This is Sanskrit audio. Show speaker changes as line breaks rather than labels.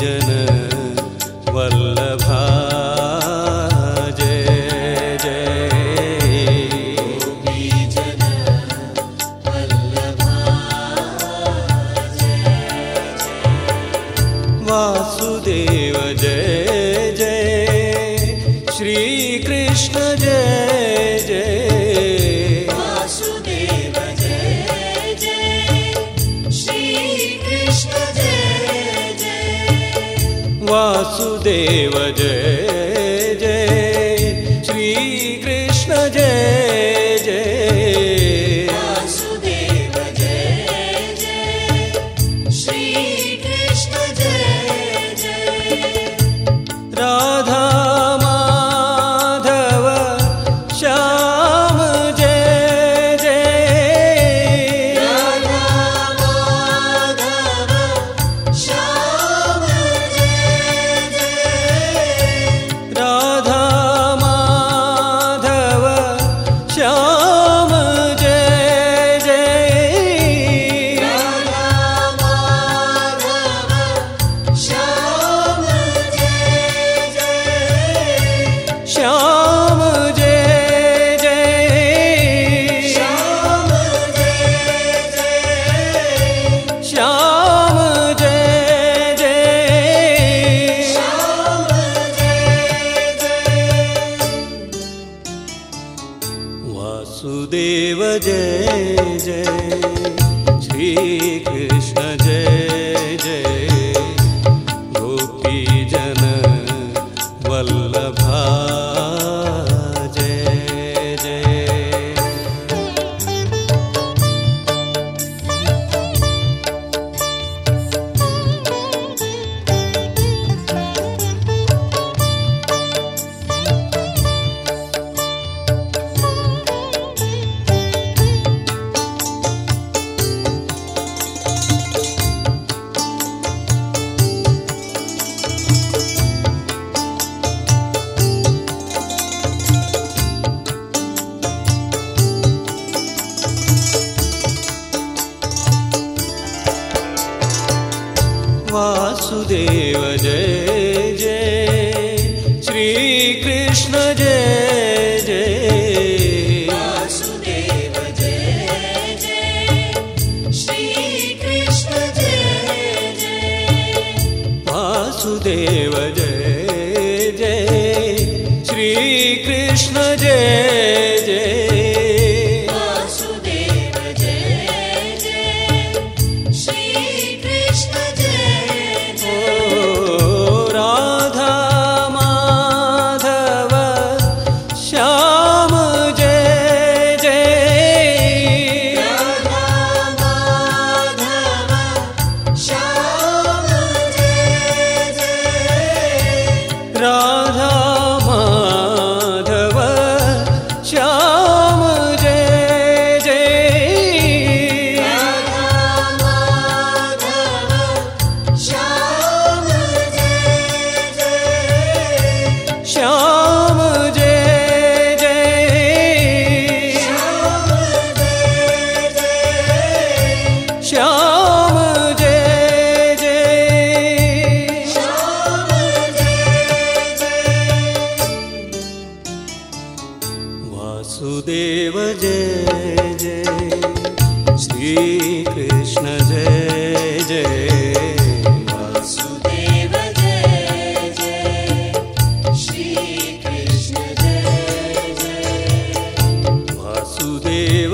जन वल्लभ। जय
जयीजन
वासुदेव जय।
वासुदेव जय।
श्याम जय जय।
श्याम जय जय।
श्याम जय जय वासुदेव जय जय। श्री वासुदेव जय जय। श्रीकृष्ण जय जय।
वासुदेव जय जय। श्रीकृष्ण जय
वासुदेव जय जय। श्रीकृष्ण जय। Deus.